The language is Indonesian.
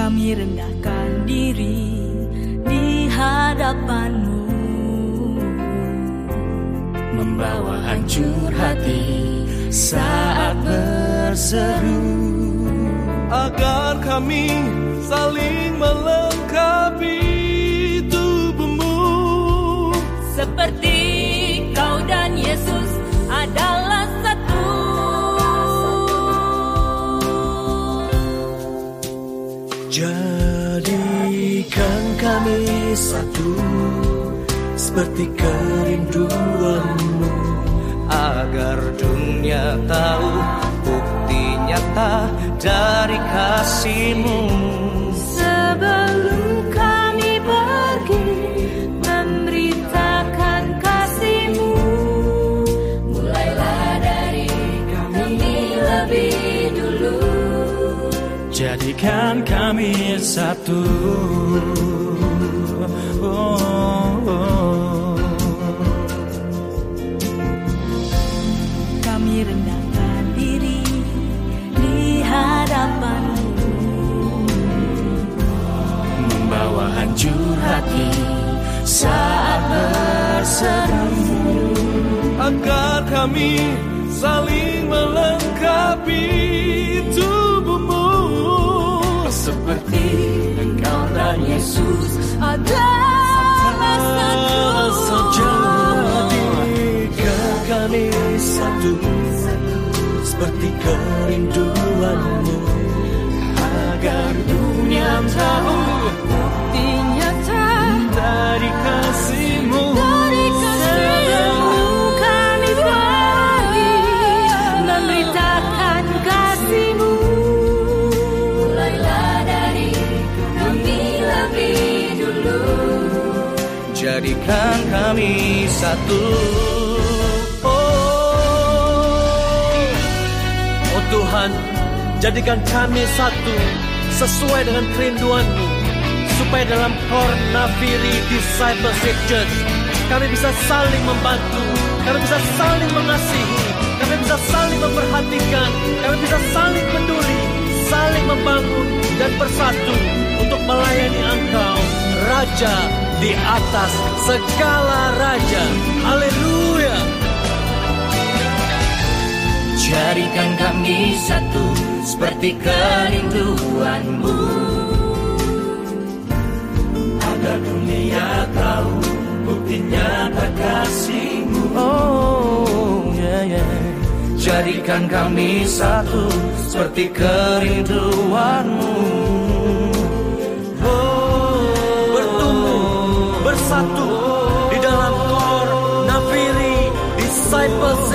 Kami rendahkan diri di hadapanmu. Membawa hancur hati saat berseru. Agar kami saling melengkapi Jadikan kami satu Seperti kerinduanmu Agar dunia tahu bukti nyata dari kasihmu Jadikan kami satu. Oh, oh. Kami rendahkan diri di hadapanmu. Membawa hancur hati saat berseru. Agar kami saling melengkapi Yesus adalah satu. Jadikan kami satu Seperti kerinduanmu Agar dunia tahu Jadikan kami satu Oh, oh Tuhan, jadikan kami satu sesuai dengan kerinduanmu. Supaya dalam Kor Nafiri Discipleship Church, kami bisa saling membantu, kami bisa saling mengasihi, kami bisa saling memperhatikan, kami bisa saling peduli, saling membangun dan bersatu untuk melayani Engkau, Raja di atas segala raja. Haleluya! Jadikan kami satu Seperti kerinduanmu Agar dunia tahu Bukti nyata kasihmu Oh yeah yeah Jadikan kami satu Seperti kerinduanmu Satu di dalam kor Nafiri Disciples